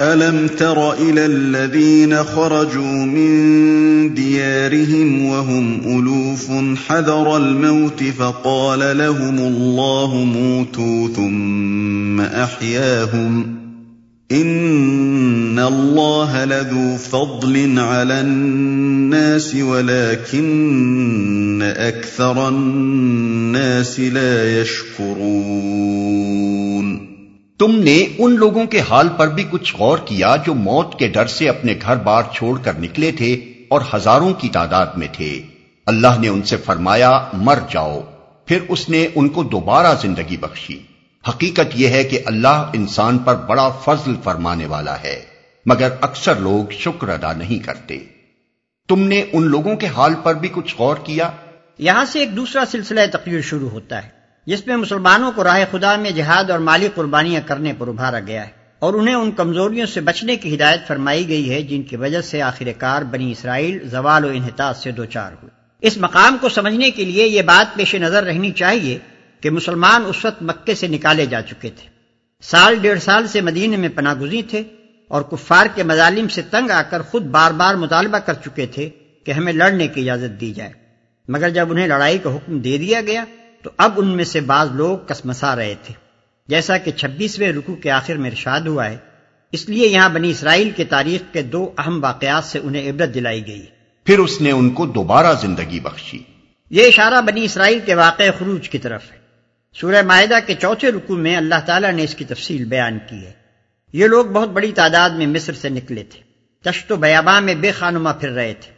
أَلَمْ تَرَ إِلَى الَّذِينَ خَرَجُوا مِن دِيَارِهِمْ وَهُمْ أُلُوفٌ حَذَرَ الْمَوْتِ فَقَالَ لَهُمُ اللَّهُ مُوتُوا ثُمَّ أَحْيَاهُمْ ۚ إِنَّ اللَّهَ لَذُو فَضْلٍ عَلَى النَّاسِ وَلَٰكِنَّ أَكْثَرَ النَّاسِ لَا يَشْكُرُونَ تم نے ان لوگوں کے حال پر بھی کچھ غور کیا جو موت کے ڈر سے اپنے گھر بار چھوڑ کر نکلے تھے اور ہزاروں کی تعداد میں تھے۔ اللہ نے ان سے فرمایا، مر جاؤ۔ پھر اس نے ان کو دوبارہ زندگی بخشی۔ حقیقت یہ ہے کہ اللہ انسان پر بڑا فضل فرمانے والا ہے، مگر اکثر لوگ شکر ادا نہیں کرتے۔ تم نے ان لوگوں کے حال پر بھی کچھ غور کیا؟ یہاں سے ایک دوسرا سلسلہ تقریر شروع ہوتا ہے۔ جس میں مسلمانوں کو راہ خدا میں جہاد اور مالی قربانیاں کرنے پر ابھارا گیا ہے اور انہیں ان کمزوریوں سے بچنے کی ہدایت فرمائی گئی ہے جن کی وجہ سے آخر کار بنی اسرائیل زوال و انحطاط سے دوچار ہوئے۔ اس مقام کو سمجھنے کے لیے یہ بات پیش نظر رہنی چاہیے کہ مسلمان اس وقت مکے سے نکالے جا چکے تھے۔ سال ڈیڑھ سال سے مدینے میں پناہ گزی تھے اور کفار کے مظالم سے تنگ آ کر خود بار بار مطالبہ کر چکے تھے کہ ہمیں لڑنے کی اجازت دی جائے۔ مگر جب انہیں لڑائی کا حکم دے دیا گیا تو اب ان میں سے بعض لوگ کسمسا رہے تھے۔ جیسا کہ چھبیسویں رکو کے آخر میں ارشاد ہوا ہے اس لیے یہاں بنی اسرائیل کے تاریخ کے دو اہم واقعات سے انہیں عبرت دلائی گئی۔ پھر اس نے ان کو دوبارہ زندگی بخشی۔ یہ اشارہ بنی اسرائیل کے واقع خروج کی طرف ہے۔ سورہ معاہدہ کے چوتھے رکو میں اللہ تعالیٰ نے اس کی تفصیل بیان کی ہے۔ یہ لوگ بہت بڑی تعداد میں مصر سے نکلے تھے۔ تشت و بیاباں میں بے خانما پھر رہے تھے۔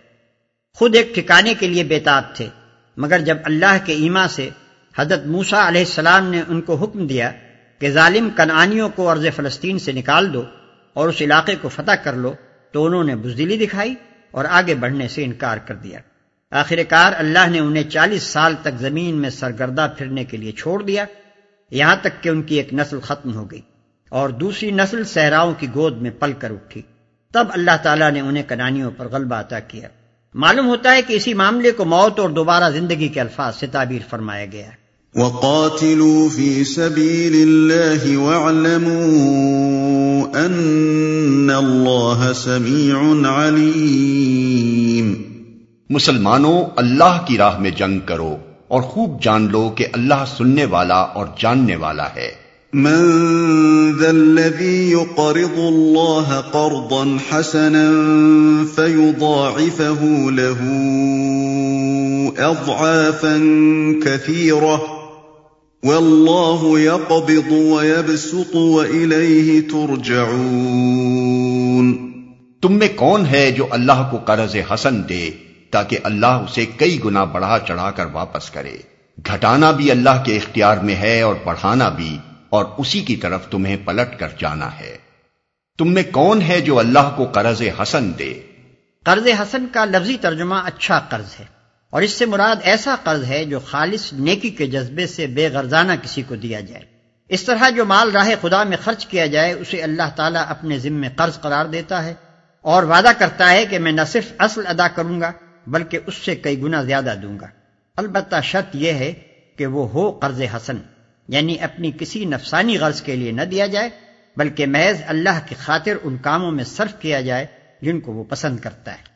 خود ایک ٹھکانے کے لیے بےتاب تھے مگر جب اللہ کے ایما سے حضرت موسا علیہ السلام نے ان کو حکم دیا کہ ظالم کنعانیوں کو عرض فلسطین سے نکال دو اور اس علاقے کو فتح کر لو تو انہوں نے بزدلی دکھائی اور آگے بڑھنے سے انکار کر دیا۔ آخر کار اللہ نے انہیں چالیس سال تک زمین میں سرگردہ پھرنے کے لیے چھوڑ دیا۔ یہاں تک کہ ان کی ایک نسل ختم ہو گئی اور دوسری نسل صحراؤں کی گود میں پل کر اٹھی۔ تب اللہ تعالیٰ نے انہیں کنانیوں پر غلبہ عطا کیا۔ معلوم ہوتا ہے کہ اسی معاملے کو موت اور دوبارہ زندگی کے الفاظ سے تعبیر فرمایا گیا ہے۔ وَقَاتِلُوا فِي سَبِيلِ اللَّهِ وَاعْلَمُوا أَنَّ اللَّهَ سَمِيعٌ عَلِيمٌ. مسلمانوں اللہ کی راہ میں جنگ کرو اور خوب جان لو کہ اللہ سننے والا اور جاننے والا ہے۔ من ذا الذي يقرض الله قرضا حسنا فيضاعفه له اضعافا كثيره واللہ يقبض ويبسط وإلیہ ترجعون. تم میں کون ہے جو اللہ کو قرض حسن دے تاکہ اللہ اسے کئی گنا بڑھا چڑھا کر واپس کرے؟ گھٹانا بھی اللہ کے اختیار میں ہے اور بڑھانا بھی اور اسی کی طرف تمہیں پلٹ کر جانا ہے۔ تم میں کون ہے جو اللہ کو قرض حسن دے؟ قرض حسن کا لفظی ترجمہ اچھا قرض ہے۔ اور اس سے مراد ایسا قرض ہے جو خالص نیکی کے جذبے سے بے غرضانہ کسی کو دیا جائے۔ اس طرح جو مال راہ خدا میں خرچ کیا جائے، اسے اللہ تعالیٰ اپنے ذمے قرض قرار دیتا ہے اور وعدہ کرتا ہے کہ میں نہ صرف اصل ادا کروں گا، بلکہ اس سے کئی گنا زیادہ دوں گا۔ البتہ شرط یہ ہے کہ وہ ہو قرض حسن یعنی اپنی کسی نفسانی غرض کے لیے نہ دیا جائے، بلکہ محض اللہ کی خاطر ان کاموں میں صرف کیا جائے جن کو وہ پسند کرتا ہے۔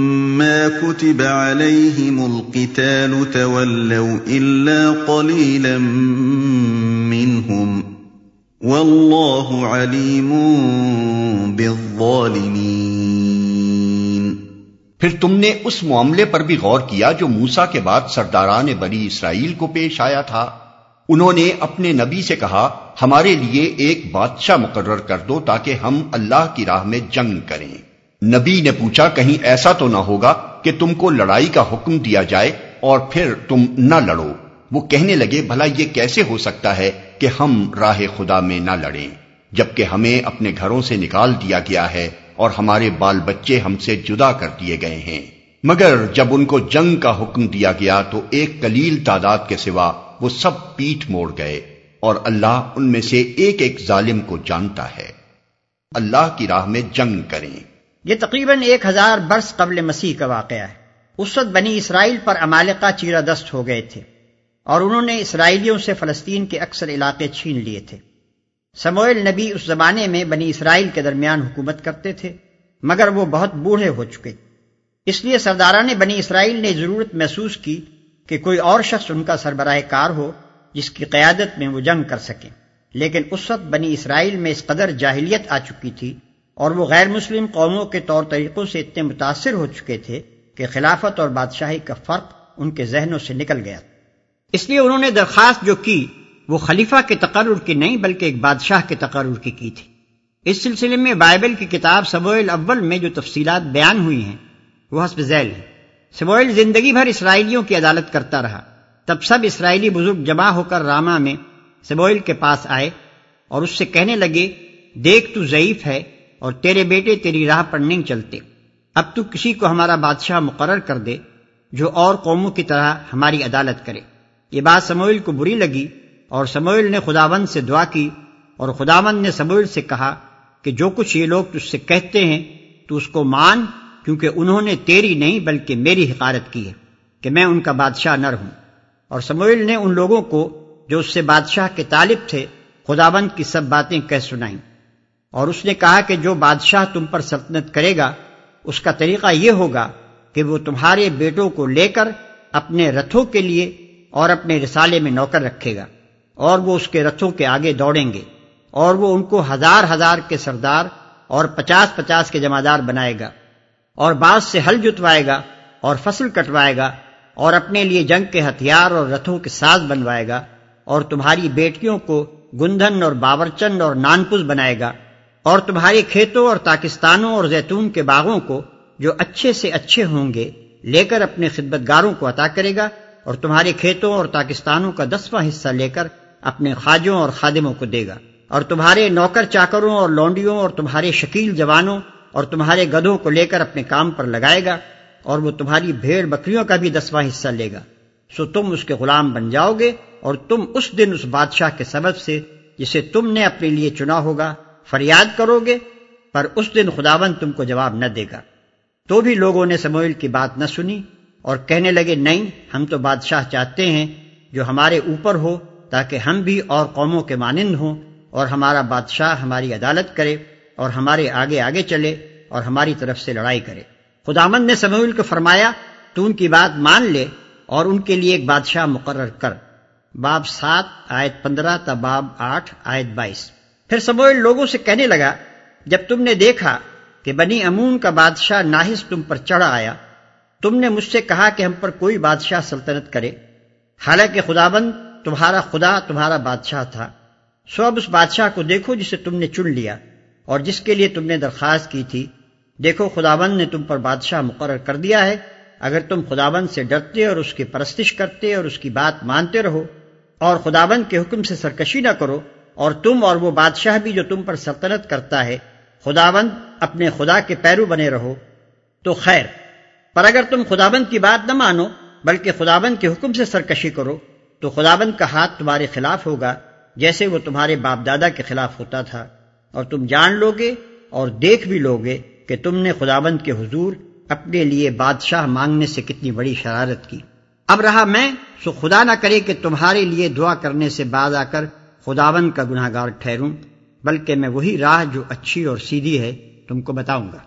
كتب عليهم القتال تولوا إلا قليلا منهم والله عليم بالظالمين۔ پھر تم نے اس معاملے پر بھی غور کیا جو موسا کے بعد سرداران بنی اسرائیل کو پیش آیا تھا؟ انہوں نے اپنے نبی سے کہا، ہمارے لیے ایک بادشاہ مقرر کر دو تاکہ ہم اللہ کی راہ میں جنگ کریں۔ نبی نے پوچھا، کہیں ایسا تو نہ ہوگا کہ تم کو لڑائی کا حکم دیا جائے اور پھر تم نہ لڑو؟ وہ کہنے لگے، بھلا یہ کیسے ہو سکتا ہے کہ ہم راہ خدا میں نہ لڑیں، جبکہ ہمیں اپنے گھروں سے نکال دیا گیا ہے اور ہمارے بال بچے ہم سے جدا کر دیے گئے ہیں۔ مگر جب ان کو جنگ کا حکم دیا گیا تو ایک کلیل تعداد کے سوا وہ سب پیٹ موڑ گئے اور اللہ ان میں سے ایک ایک ظالم کو جانتا ہے۔ اللہ کی راہ میں جنگ کریں۔ یہ تقریباً ایک ہزار برس قبل مسیح کا واقعہ ہے۔ اس وقت بنی اسرائیل پر امالکہ چیرا دست ہو گئے تھے اور انہوں نے اسرائیلیوں سے فلسطین کے اکثر علاقے چھین لیے تھے۔ سموئل نبی اس زمانے میں بنی اسرائیل کے درمیان حکومت کرتے تھے، مگر وہ بہت بوڑھے ہو چکے۔ اس لیے سرداران بنی اسرائیل نے ضرورت محسوس کی کہ کوئی اور شخص ان کا سربراہ کار ہو جس کی قیادت میں وہ جنگ کر سکے لیکن اس وقت بنی اسرائیل میں اس قدر جاہلیت آ چکی تھی اور وہ غیر مسلم قوموں کے طور طریقوں سے اتنے متاثر ہو چکے تھے کہ خلافت اور بادشاہی کا فرق ان کے ذہنوں سے نکل گیا۔ اس لیے انہوں نے درخواست جو کی، وہ خلیفہ کے تقرر کی نہیں بلکہ ایک بادشاہ کے تقرر کی کی تھی۔ اس سلسلے میں بائبل کی کتاب سبوئل اول میں جو تفصیلات بیان ہوئی ہیں، وہ حسب ذیل ہے سبوئل زندگی بھر اسرائیلیوں کی عدالت کرتا رہا۔ تب سب اسرائیلی بزرگ جمع ہو کر راما میں سبوئل کے پاس آئے اور اس سے کہنے لگے، دیکھ تو ضعیف ہے اور تیرے بیٹے تیری راہ پر نہیں چلتے۔ اب تو کسی کو ہمارا بادشاہ مقرر کر دے جو اور قوموں کی طرح ہماری عدالت کرے۔ یہ بات سموئل کو بری لگی اور سموئل نے خداوند سے دعا کی اور خداوند نے سموئل سے کہا کہ جو کچھ یہ لوگ تجھ سے کہتے ہیں تو اس کو مان کیونکہ انہوں نے تیری نہیں بلکہ میری حقارت کی ہے کہ میں ان کا بادشاہ نر ہوں۔ اور سموئل نے ان لوگوں کو جو اس سے بادشاہ کے طالب تھے خداوند کی سب باتیں کہہ سنائیں۔ اور اس نے کہا کہ جو بادشاہ تم پر سلطنت کرے گا، اس کا طریقہ یہ ہوگا کہ وہ تمہارے بیٹوں کو لے کر اپنے رتھوں کے لیے اور اپنے رسالے میں نوکر رکھے گا اور وہ اس کے رتھوں کے آگے دوڑیں گے اور وہ ان کو ہزار ہزار کے سردار اور پچاس پچاس کے جمادار بنائے گا اور بعض سے ہل جتوائے گا اور فصل کٹوائے گا اور اپنے لیے جنگ کے ہتھیار اور رتھوں کے ساز بنوائے گا اور تمہاری بیٹیوں کو گندھن اور باورچند اور نانپز بنائے گا اور تمہارے کھیتوں اور پاکستانوں اور زیتون کے باغوں کو جو اچھے سے اچھے ہوں گے، لے کر اپنے خدمت گاروں کو عطا کرے گا اور تمہارے کھیتوں اور پاکستانوں کا دسواں حصہ لے کر اپنے خاجوں اور خادموں کو دے گا۔ اور تمہارے نوکر چاکروں اور لونڈیوں اور تمہارے شکیل جوانوں اور تمہارے گدھوں کو لے کر اپنے کام پر لگائے گا اور وہ تمہاری بھیڑ بکریوں کا بھی دسواں حصہ لے گا۔ سو تم اس کے غلام بن جاؤ گے اور تم اس دن اس بادشاہ کے سبب سے جسے تم نے اپنے لیے چنا ہوگا۔ فریاد کرو گے، پر اس دن خداون تم کو جواب نہ دے گا۔ تو بھی لوگوں نے سموئل کی بات نہ سنی اور کہنے لگے، نہیں، ہم تو بادشاہ چاہتے ہیں جو ہمارے اوپر ہو تاکہ ہم بھی اور قوموں کے مانند ہوں اور ہمارا بادشاہ ہماری عدالت کرے اور ہمارے آگے آگے چلے اور ہماری طرف سے لڑائی کرے۔ خدامند نے سموئل کو فرمایا، تو ان کی بات مان لے اور ان کے لیے ایک بادشاہ مقرر کر۔ باب سات، آیت پندرہ تا باب آٹھ، آیت بائیس۔ پھر سموئل لوگوں سے کہنے لگا، جب تم نے دیکھا کہ بنی امون کا بادشاہ ناہس تم پر چڑھا آیا، تم نے مجھ سے کہا کہ ہم پر کوئی بادشاہ سلطنت کرے۔ حالانکہ خدابند تمہارا خدا، تمہارا بادشاہ تھا۔ سو اب اس بادشاہ کو دیکھو جسے تم نے چن لیا اور جس کے لیے تم نے درخواست کی تھی۔ دیکھو خدابند نے تم پر بادشاہ مقرر کر دیا ہے۔ اگر تم خدابند سے ڈرتے اور اس کی پرستش کرتے اور اس کی بات مانتے رہو اور خدابند کے حکم سے سرکشی نہ کرو اور تم اور وہ بادشاہ بھی جو تم پر سلطنت کرتا ہے، خداوند اپنے خدا کے پیرو بنے رہو۔ تو خیر، پر اگر تم خداوند کی بات نہ مانو، بلکہ خداوند کے حکم سے سرکشی کرو، تو خداوند کا ہاتھ تمہارے خلاف ہوگا، جیسے وہ تمہارے باپ دادا کے خلاف ہوتا تھا۔ اور تم جان لو گے اور دیکھ بھی لو گے کہ تم نے خداوند کے حضور اپنے لیے بادشاہ مانگنے سے کتنی بڑی شرارت کی۔ اب رہا میں، سو خدا نہ کرے کہ تمہارے لیے دعا کرنے سے بعد آ کر خداوند کا گناہ گار ٹھہروں، بلکہ میں وہی راہ جو اچھی اور سیدھی ہے تم کو بتاؤں گا۔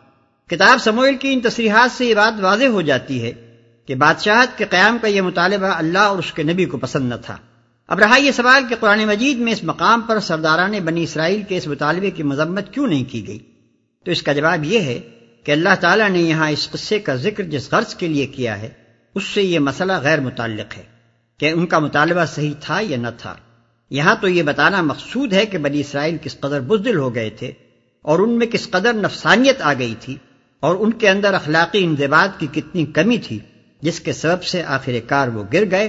کتاب سموئل کی ان تصریحات سے یہ بات واضح ہو جاتی ہے کہ بادشاہت کے قیام کا یہ مطالبہ اللہ اور اس کے نبی کو پسند نہ تھا۔ اب رہا یہ سوال کہ قرآن مجید میں اس مقام پر سرداران بنی اسرائیل کے اس مطالبے کی مذمت کیوں نہیں کی گئی؟ تو اس کا جواب یہ ہے کہ اللہ تعالیٰ نے یہاں اس قصے کا ذکر جس غرض کے لیے کیا ہے، اس سے یہ مسئلہ غیر متعلق ہے کہ ان کا مطالبہ صحیح تھا یا نہ تھا۔ یہاں تو یہ بتانا مقصود ہے کہ بنی اسرائیل کس قدر بزدل ہو گئے تھے اور ان میں کس قدر نفسانیت آ گئی تھی اور ان کے اندر اخلاقی انضباط کی کتنی کمی تھی جس کے سبب سے آخر کار وہ گر گئے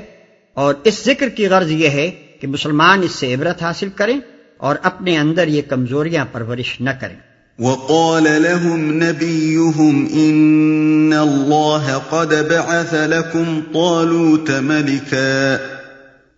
اور اس ذکر کی غرض یہ ہے کہ مسلمان اس سے عبرت حاصل کریں اور اپنے اندر یہ کمزوریاں پرورش نہ کریں۔ وقال لهم نبيهم إن الله قد بعث لكم طالوت ملكا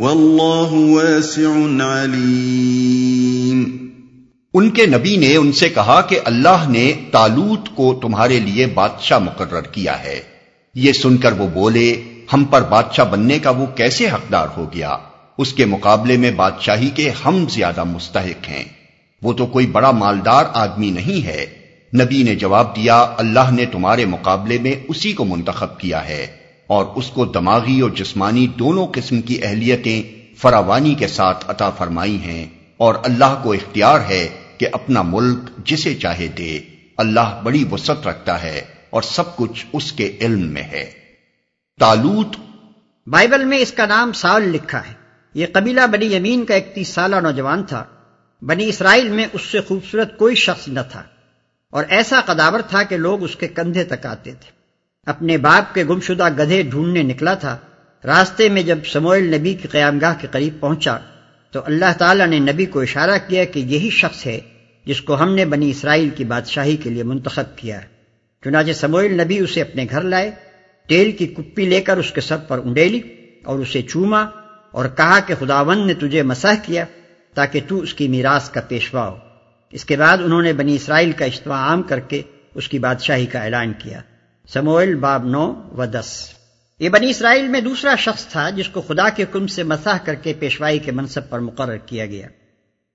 والله واسع عليم ان کے نبی نے ان سے کہا کہ اللہ نے تالوت کو تمہارے لیے بادشاہ مقرر کیا ہے۔ یہ سن کر وہ بولے، ہم پر بادشاہ بننے کا وہ کیسے حقدار ہو گیا؟ اس کے مقابلے میں بادشاہی کے ہم زیادہ مستحق ہیں۔ وہ تو کوئی بڑا مالدار آدمی نہیں ہے۔ نبی نے جواب دیا، اللہ نے تمہارے مقابلے میں اسی کو منتخب کیا ہے۔ اور اس کو دماغی اور جسمانی دونوں قسم کی اہلیتیں فراوانی کے ساتھ عطا فرمائی ہیں اور اللہ کو اختیار ہے کہ اپنا ملک جسے چاہے دے۔ اللہ بڑی وسط رکھتا ہے اور سب کچھ اس کے علم میں ہے۔ تالوت۔ بائبل میں اس کا نام سال لکھا ہے۔ یہ قبیلہ بنی یمین کا ایک تیس سالہ نوجوان تھا۔ بنی اسرائیل میں اس سے خوبصورت کوئی شخص نہ تھا اور ایسا قداور تھا کہ لوگ اس کے کندھے تک آتے تھے۔ اپنے باپ کے گمشدہ گدھے ڈھونڈنے نکلا تھا۔ راستے میں جب سموئل نبی کی قیام گاہ کے قریب پہنچا، تو اللہ تعالیٰ نے نبی کو اشارہ کیا کہ یہی شخص ہے جس کو ہم نے بنی اسرائیل کی بادشاہی کے لیے منتخب کیا۔ چنانچہ سموئل نبی اسے اپنے گھر لائے، تیل کی کپی لے کر اس کے سر پر انڈیلی اور اسے چوما اور کہا کہ خداون نے تجھے مسح کیا تاکہ تو اس کی میراث کا پیشوا ہو۔ اس کے بعد انہوں نے بنی اسرائیل کا اجتماع عام کر کے اس کی بادشاہی کا اعلان کیا۔ سموئل باب نو و دس۔ یہ بنی اسرائیل میں دوسرا شخص تھا جس کو خدا کے حکم سے مسح کر کے پیشوائی کے منصب پر مقرر کیا گیا۔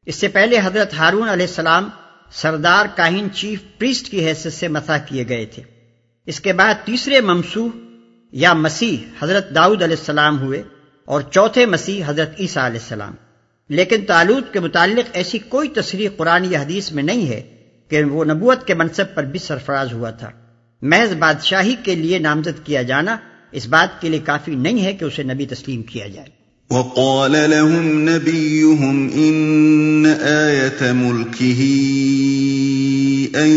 اس سے پہلے حضرت ہارون علیہ السلام سردار کاہن چیف پریسٹ کی حیثیت سے مسح کیے گئے تھے۔ اس کے بعد تیسرے ممسوح یا مسیح حضرت داؤد علیہ السلام ہوئے اور چوتھے مسیح حضرت عیسیٰ علیہ السلام۔ لیکن تعلق کے متعلق ایسی کوئی تصریح قرآن یا حدیث میں نہیں ہے کہ وہ نبوت کے منصب پر بھی سرفراز ہوا تھا۔ محض بادشاہی کے لیے نامزد کیا جانا اس بات کے لیے کافی نہیں ہے کہ اسے نبی تسلیم کیا جائے۔ وقال لهم نبيهم إن آية ملكه أن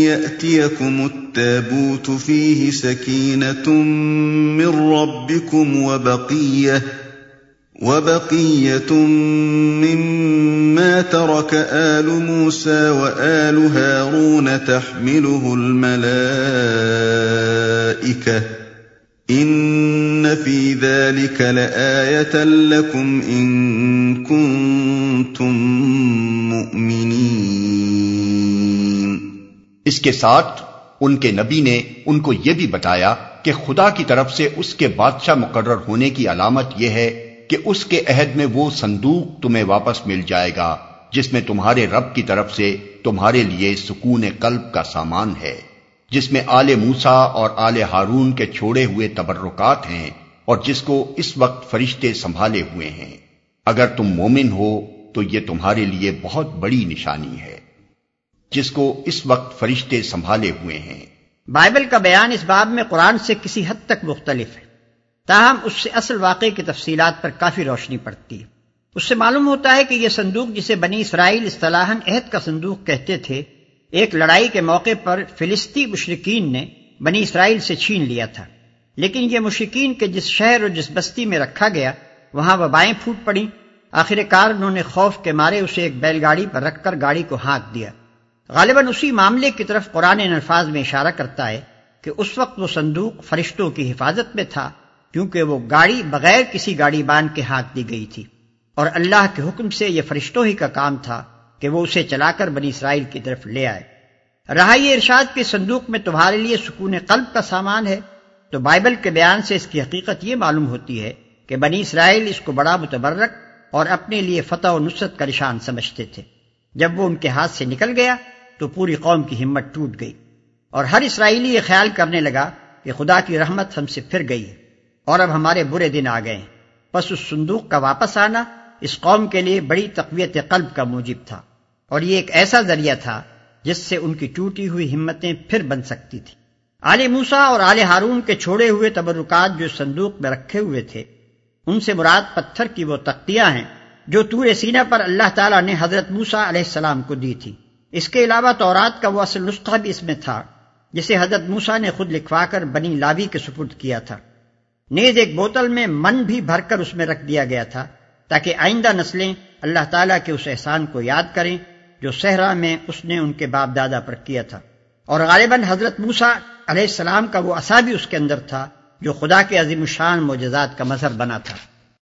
يأتيكم التابوت فيه سكينة من ربكم وبقية وبقية مما ترك آل موسى وآل هارون تحمله الملائكة ان فی ذلك لآیة لکم ان کنتم مؤمنین اس کے ساتھ ان کے نبی نے ان کو یہ بھی بتایا کہ خدا کی طرف سے اس کے بادشاہ مقرر ہونے کی علامت یہ ہے کہ اس کے عہد میں وہ صندوق تمہیں واپس مل جائے گا، جس میں تمہارے رب کی طرف سے تمہارے لیے سکون قلب کا سامان ہے، جس میں آل موسا اور آل ہارون کے چھوڑے ہوئے تبرکات ہیں اور جس کو اس وقت فرشتے سنبھالے ہوئے ہیں۔ اگر تم مومن ہو تو یہ تمہارے لیے بہت بڑی نشانی ہے، جس کو اس وقت فرشتے سنبھالے ہوئے ہیں۔ بائبل کا بیان اس باب میں قرآن سے کسی حد تک مختلف ہے۔ تاہم، اس سے اصل واقعے کی تفصیلات پر کافی روشنی پڑتی۔ ہے اس سے معلوم ہوتا ہے کہ یہ صندوق جسے بنی اسرائیل اصطلاح عہد کا صندوق کہتے تھے، ایک لڑائی کے موقع پر فلسطی مشرقین نے بنی اسرائیل سے چھین لیا تھا۔ لیکن یہ مشرقین کے جس شہر اور جس بستی میں رکھا گیا، وہاں وبائیں پھوٹ پڑیں۔ آخر کار انہوں نے خوف کے مارے اسے ایک بیل گاڑی پر رکھ کر گاڑی کو ہانک دیا۔ غالباً اسی معاملے کی طرف قرآن الفاظ میں اشارہ کرتا ہے کہ اس وقت وہ صندوق فرشتوں کی حفاظت میں تھا۔ کیونکہ وہ گاڑی بغیر کسی گاڑی بان کے ہاتھ دی گئی تھی۔ اور اللہ کے حکم سے یہ فرشتوں ہی کا کام تھا کہ وہ اسے چلا کر بنی اسرائیل کی طرف لے آئے۔ رہائی ارشاد کے صندوق میں تمہارے لیے سکون قلب کا سامان ہے۔ تو بائبل کے بیان سے اس کی حقیقت یہ معلوم ہوتی ہے کہ بنی اسرائیل اس کو بڑا متبرک اور اپنے لیے فتح و نصرت کا نشان سمجھتے تھے۔ جب وہ ان کے ہاتھ سے نکل گیا تو پوری قوم کی ہمت ٹوٹ گئی اور ہر اسرائیلی یہ خیال کرنے لگا کہ خدا کی رحمت ہم سے پھر گئی اور اب ہمارے برے دن آ گئے۔ بس اس صندوق کا واپس آنا اس قوم کے لیے بڑی تقویت قلب کا موجب تھا۔ اور یہ ایک ایسا ذریعہ تھا جس سے ان کی ٹوٹی ہوئی ہمتیں پھر بن سکتی تھی آل موسا اور آل ہارون کے چھوڑے ہوئے تبرکات جو صندوق میں رکھے ہوئے تھے، ان سے مراد پتھر کی وہ تختیاں ہیں جو تور سینا پر اللہ تعالیٰ نے حضرت موسا علیہ السلام کو دی تھی۔ اس کے علاوہ تورات کا وہ اصل نسخہ بھی اس میں تھا، جسے حضرت موسا نے خود لکھوا کر بنی لاوی کے سپرد کیا تھا۔ نیز ایک بوتل میں من بھی بھر کر اس میں رکھ دیا گیا تھا تاکہ آئندہ نسلیں اللہ تعالیٰ کے اس احسان کو یاد کریں جو صحرا میں اس نے ان کے باپ دادا پر کیا تھا۔ اور غالباً حضرت موسا علیہ السلام کا وہ عصا بھی اس کے اندر تھا جو خدا کے عظیم الشان معجزات کا مظہر بنا تھا۔